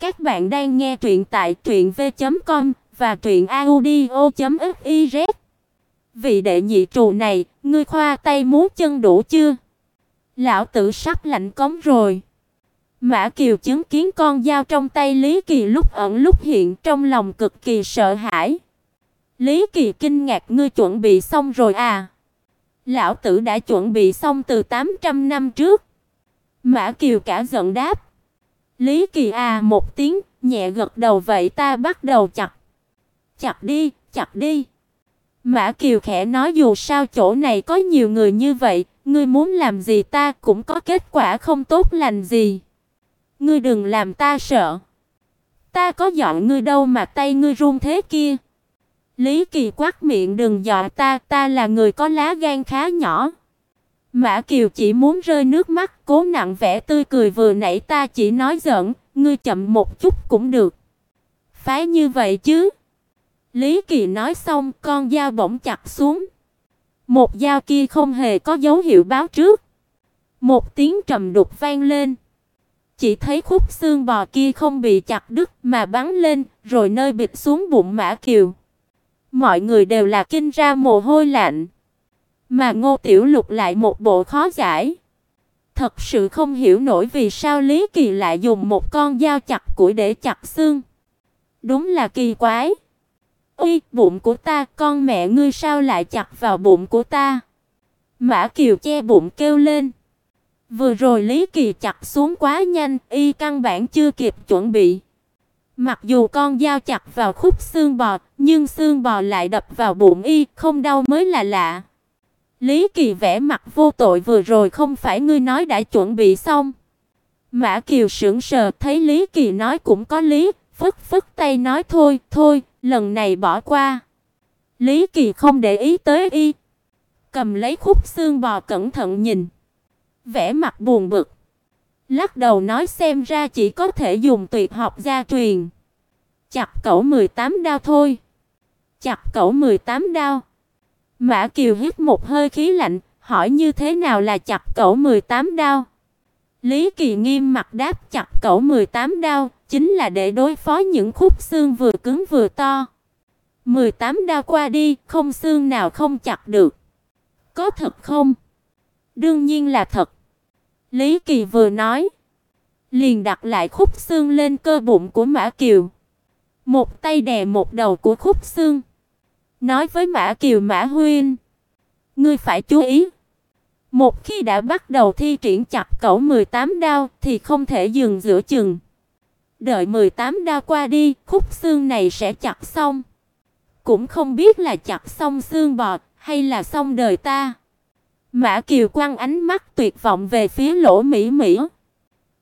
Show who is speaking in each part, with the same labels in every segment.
Speaker 1: Các bạn đang nghe truyện tại truyệnv.com và truyệnaudio.fiz. Vị đệ nhị trụ này, ngươi khoa tay múa chân đủ chưa? Lão tử sắp lạnh cống rồi. Mã Kiều chứng kiến con dao trong tay Lý Kỳ lúc ẩn lúc hiện trong lòng cực kỳ sợ hãi. Lý Kỳ kinh ngạc ngươi chuẩn bị xong rồi à? Lão tử đã chuẩn bị xong từ 800 năm trước. Mã Kiều cả giận đáp. Lý Kỳ à một tiếng, nhẹ gật đầu vậy ta bắt đầu chặt. Chặt đi, chặt đi. Mã Kiều khẽ nói dù sao chỗ này có nhiều người như vậy, ngươi muốn làm gì ta cũng có kết quả không tốt lành gì. Ngươi đừng làm ta sợ. Ta có dọn ngươi đâu mà tay ngươi run thế kia. Lý Kỳ quát miệng đừng dọa ta, ta là người có lá gan khá nhỏ. Mã Kiều chỉ muốn rơi nước mắt, cố nặng vẻ tươi cười vừa nãy ta chỉ nói giỡn, ngươi chậm một chút cũng được. Phái như vậy chứ? Lý Kỳ nói xong, con dao bỗng chặt xuống. Một dao kia không hề có dấu hiệu báo trước. Một tiếng trầm đục vang lên. Chỉ thấy khúc xương bò kia không bị chặt đứt mà bắn lên, rồi nơi bịt xuống bụng Mã Kiều. Mọi người đều là kinh ra mồ hôi lạnh. Mà Ngô Tiểu Lục lại một bộ khó giải. Thật sự không hiểu nổi vì sao Lý Kỳ lại dùng một con dao chặt củi để chặt xương. Đúng là kỳ quái. Ui, bụng của ta, con mẹ ngươi sao lại chặt vào bụng của ta? Mã Kiều che bụng kêu lên. Vừa rồi Lý Kỳ chặt xuống quá nhanh, y căn bản chưa kịp chuẩn bị. Mặc dù con dao chặt vào khúc xương bò, nhưng xương bò lại đập vào bụng y, không đau mới là lạ. Lý Kỳ vẽ mặt vô tội vừa rồi không phải ngươi nói đã chuẩn bị xong. Mã Kiều sững sờ thấy Lý Kỳ nói cũng có lý, phất phất tay nói thôi, thôi, lần này bỏ qua. Lý Kỳ không để ý tới y, cầm lấy khúc xương bò cẩn thận nhìn, vẽ mặt buồn bực. Lắc đầu nói xem ra chỉ có thể dùng tuyệt học gia truyền. Chặt cẩu 18 đao thôi. Chặt cẩu 18 đao. Mã Kiều hít một hơi khí lạnh, hỏi như thế nào là chặt cẩu 18 đao? Lý Kỳ nghiêm mặt đáp chặt cẩu 18 đao, chính là để đối phó những khúc xương vừa cứng vừa to. 18 đao qua đi, không xương nào không chặt được. Có thật không? Đương nhiên là thật. Lý Kỳ vừa nói, liền đặt lại khúc xương lên cơ bụng của Mã Kiều. Một tay đè một đầu của khúc xương. Nói với Mã Kiều Mã Huynh, ngươi phải chú ý. Một khi đã bắt đầu thi triển chặt cẩu 18 đao thì không thể dừng giữa chừng. Đợi 18 đao qua đi, khúc xương này sẽ chặt xong. Cũng không biết là chặt xong xương bò hay là xong đời ta. Mã Kiều quăng ánh mắt tuyệt vọng về phía Lỗ Mỹ Mỹ.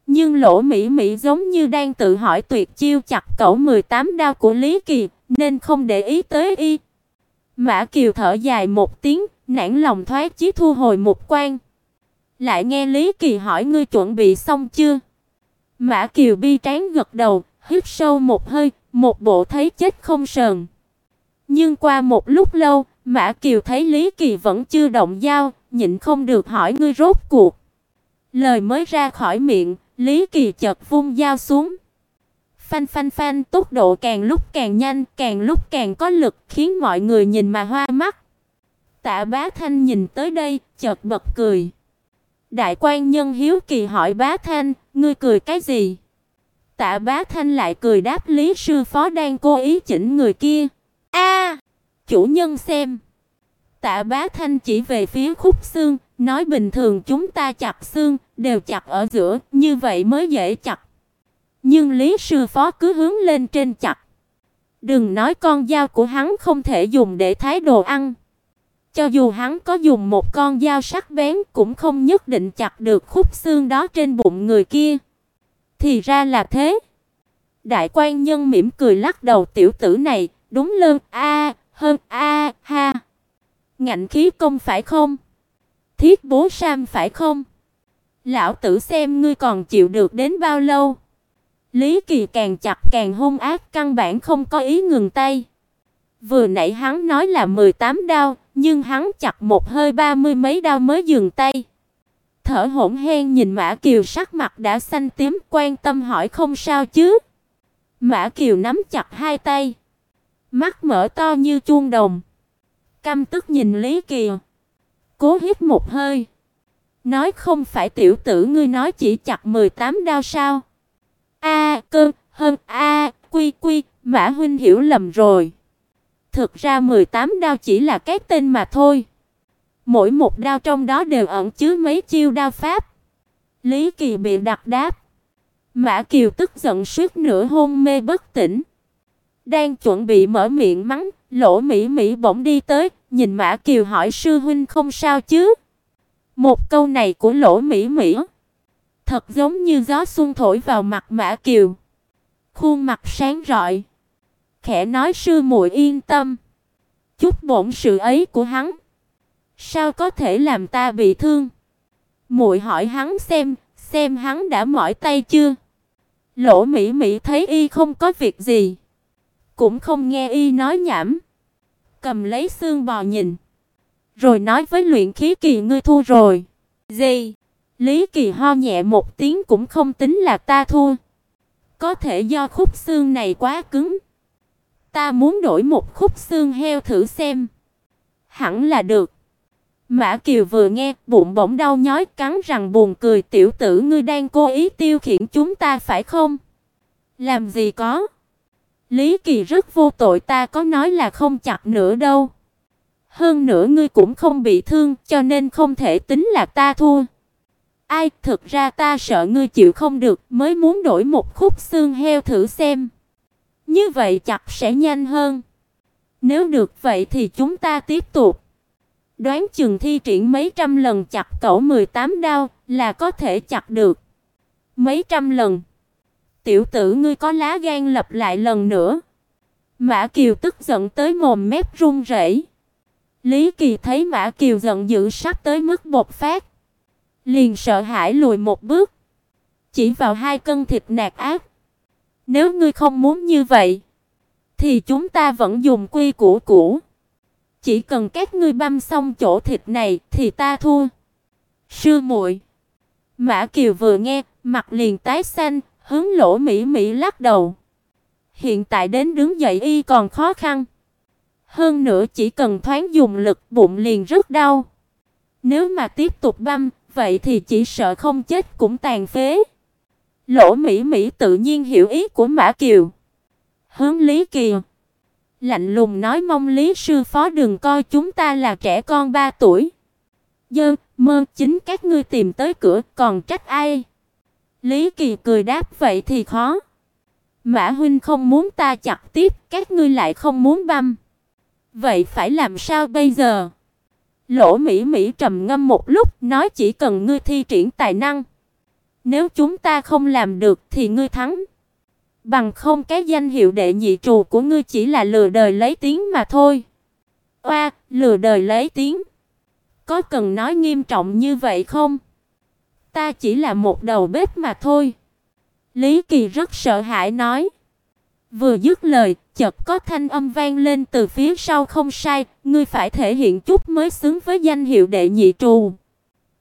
Speaker 1: Nhưng Lỗ Mỹ Mỹ giống như đang tự hỏi tuyệt chiêu chặt cẩu 18 đao của Lý Kỳ, nên không để ý tới y. Mã Kiều thở dài một tiếng, nản lòng thoát chí thu hồi một quan. Lại nghe Lý Kỳ hỏi ngươi chuẩn bị xong chưa? Mã Kiều bi tráng gật đầu, hít sâu một hơi, một bộ thấy chết không sờn. Nhưng qua một lúc lâu, Mã Kiều thấy Lý Kỳ vẫn chưa động dao, nhịn không được hỏi ngươi rốt cuộc. Lời mới ra khỏi miệng, Lý Kỳ chợt vung dao xuống. Phanh phanh phanh, tốc độ càng lúc càng nhanh, càng lúc càng có lực, khiến mọi người nhìn mà hoa mắt. Tạ Bá Thanh nhìn tới đây, chợt bật cười. Đại quan nhân hiếu kỳ hỏi Bá Thanh, ngươi cười cái gì? Tạ Bá Thanh lại cười đáp Lý sư phó đang cố ý chỉnh người kia. A, chủ nhân xem. Tạ Bá Thanh chỉ về phía khúc xương, nói bình thường chúng ta chặt xương đều chặt ở giữa, như vậy mới dễ chặt. Nhưng Lý sư phó cứ hướng lên trên chặt. Đừng nói con dao của hắn không thể dùng để thái đồ ăn. Cho dù hắn có dùng một con dao sắc bén cũng không nhất định chặt được khúc xương đó trên bụng người kia. Thì ra là thế. Đại quan nhân mỉm cười lắc đầu tiểu tử này, đúng lơn a, hơn a, ha. Ngạnh khí công phải không? Thiết bố sam phải không? Lão tử xem ngươi còn chịu được đến bao lâu? Lý Kỳ càng chặt càng hung ác, căn bản không có ý ngừng tay. Vừa nãy hắn nói là 18 đao, nhưng hắn chặt một hơi ba mươi mấy đao mới dừng tay. Thở hổn hển nhìn Mã Kiều sắc mặt đã xanh tím, quan tâm hỏi không sao chứ? Mã Kiều nắm chặt hai tay, mắt mở to như chuông đồng, căm tức nhìn Lý Kỳ. Cố hít một hơi, nói không phải tiểu tử ngươi nói chỉ chặt 18 đao sao? A, cơn, hơn a, quy quy, Mã huynh hiểu lầm rồi. Thực ra 18 đao chỉ là cái tên mà thôi. Mỗi một đao trong đó đều ẩn chứa mấy chiêu đao pháp. Lý Kỳ bị đặt đáp. Mã Kiều tức giận suýt nửa hôn mê bất tỉnh. Đang chuẩn bị mở miệng mắng, Lỗ Mỹ Mỹ bỗng đi tới, nhìn Mã Kiều hỏi sư huynh không sao chứ? Một câu này của Lỗ Mỹ Mỹ thật giống như gió xuân thổi vào mặt Mã Kiều. Khuôn mặt sáng rọi, khẽ nói sư muội yên tâm, chút bổn sự ấy của hắn, sao có thể làm ta bị thương? Muội hỏi hắn xem, xem hắn đã mỏi tay chưa? Lỗ Mỹ Mỹ thấy y không có việc gì, cũng không nghe y nói nhảm, cầm lấy xương bò nhìn, rồi nói với Luyện Khí Kỳ ngươi thua rồi. Gì? Lý Kỳ ho nhẹ một tiếng cũng không tính là ta thua. Có thể do khúc xương này quá cứng. Ta muốn đổi một khúc xương heo thử xem. Hẳn là được. Mã Kiều vừa nghe, bụng bỗng đau nhói cắn răng buồn cười, "Tiểu tử ngươi đang cố ý tiêu khiển chúng ta phải không?" "Làm gì có?" Lý Kỳ rất vô tội, ta có nói là không chặt nữa đâu. Hơn nữa ngươi cũng không bị thương, cho nên không thể tính là ta thua. Ai, thực ra ta sợ ngươi chịu không được, mới muốn đổi một khúc xương heo thử xem. Như vậy chặt sẽ nhanh hơn. Nếu được vậy thì chúng ta tiếp tục. Đoán chừng thi triển mấy trăm lần chặt cẩu 18 đao là có thể chặt được. Mấy trăm lần. Tiểu tử ngươi có lá gan lập lại lần nữa. Mã Kiều tức giận tới mồm mép run rẩy. Lý Kỳ thấy Mã Kiều giận dữ sắp tới mức bộc phát, liền sợ hãi lùi một bước, chỉ vào hai cân thịt nạc ác. Nếu ngươi không muốn như vậy, thì chúng ta vẫn dùng quy củ cũ. Chỉ cần các ngươi băm xong chỗ thịt này thì ta thua. Sư muội. Mã Kiều vừa nghe, mặt liền tái xanh, hướng Lỗ Mỹ Mỹ lắc đầu. Hiện tại đến đứng dậy y còn khó khăn. Hơn nữa chỉ cần thoáng dùng lực, bụng liền rất đau. Nếu mà tiếp tục băm, vậy thì chỉ sợ không chết cũng tàn phế. Lỗ Mỹ Mỹ tự nhiên hiểu ý của Mã Kiều. Hướng Lý Kiều lạnh lùng nói mong Lý sư phó đừng coi chúng ta là trẻ con 3 tuổi. Dơ, mơ chính các ngươi tìm tới cửa, còn trách ai? Lý Kỳ cười đáp vậy thì khó. Mã huynh không muốn ta chặt tiếp, các ngươi lại không muốn băm. Vậy phải làm sao bây giờ? Lỗ Mỹ Mỹ trầm ngâm một lúc, nói chỉ cần ngươi thi triển tài năng. Nếu chúng ta không làm được thì ngươi thắng. Bằng không cái danh hiệu đệ nhị trù của ngươi chỉ là lừa đời lấy tiếng mà thôi. Oa, lừa đời lấy tiếng. Có cần nói nghiêm trọng như vậy không? Ta chỉ là một đầu bếp mà thôi. Lý Kỳ rất sợ hãi nói. Vừa dứt lời, chợt có thanh âm vang lên từ phía sau không sai, ngươi phải thể hiện chút mới xứng với danh hiệu đệ nhị trù.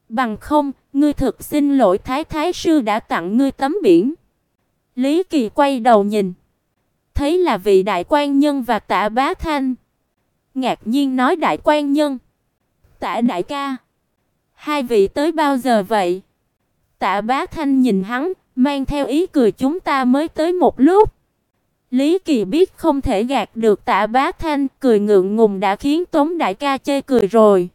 Speaker 1: Bằng không, ngươi thực xin lỗi Thái Thái sư đã tặng ngươi tấm biển. Lý Kỳ quay đầu nhìn, thấy là vị đại quan nhân và Tạ Bá Thanh. Ngạc nhiên nói đại quan nhân, Tạ đại ca, hai vị tới bao giờ vậy? Tạ Bá Thanh nhìn hắn, mang theo ý cười chúng ta mới tới một lúc. Lý Kỳ biết không thể gạt được Tạ Bá Thanh, cười ngượng ngùng đã khiến Tống đại ca chê cười rồi.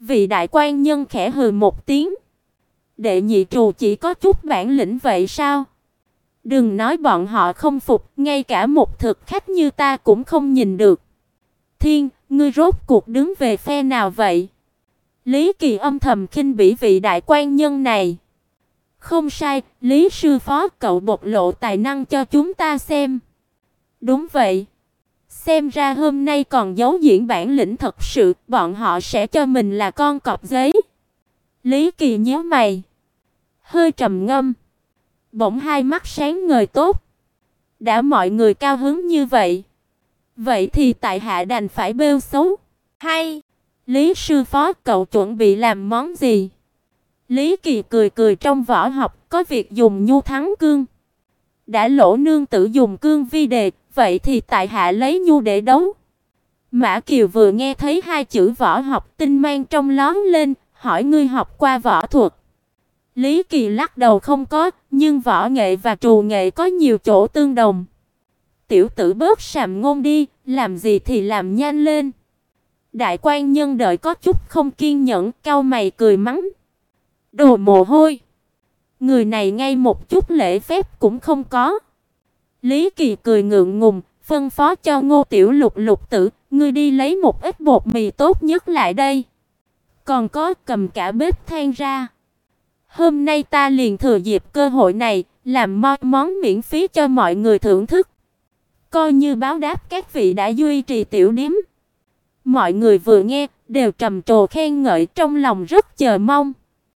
Speaker 1: Vị đại quan nhân khẽ hừ một tiếng. Đệ nhị trù chỉ có chút bản lĩnh vậy sao? Đừng nói bọn họ không phục, ngay cả một thực khách như ta cũng không nhìn được. Thiên, ngươi rốt cuộc đứng về phe nào vậy? Lý Kỳ âm thầm khinh bỉ vị đại quan nhân này. Không sai, Lý sư phó cậu bộc lộ tài năng cho chúng ta xem. Đúng vậy. Xem ra hôm nay còn giấu diễn bản lĩnh thật sự, bọn họ sẽ cho mình là con cọp giấy. Lý Kỳ nhíu mày, hơi trầm ngâm. Bỗng hai mắt sáng ngời tốt. Đã mọi người cao hứng như vậy, vậy thì tại hạ đành phải bêu xấu. Hay, Lý sư phó cậu chuẩn bị làm món gì? Lý Kỳ cười cười trong võ học có việc dùng nhu thắng cương. Đã lỗ nương tử dùng cương vi đề, vậy thì tại hạ lấy nhu để đấu. Mã Kiều vừa nghe thấy hai chữ võ học tinh mang trong lón lên, hỏi ngươi học qua võ thuật. Lý Kỳ lắc đầu không có, nhưng võ nghệ và trù nghệ có nhiều chỗ tương đồng. Tiểu tử bớt sàm ngôn đi, làm gì thì làm nhanh lên. Đại quan nhân đợi có chút không kiên nhẫn, cau mày cười mắng. Đồ mồ hôi. Người này ngay một chút lễ phép cũng không có. Lý Kỳ cười ngượng ngùng, phân phó cho Ngô Tiểu Lục Lục tử, ngươi đi lấy một ít bột mì tốt nhất lại đây. Còn có cầm cả bếp than ra. Hôm nay ta liền thừa dịp cơ hội này, làm mo món miễn phí cho mọi người thưởng thức. Coi như báo đáp các vị đã duy trì tiểu điếm. Mọi người vừa nghe đều trầm trồ khen ngợi trong lòng rất chờ mong.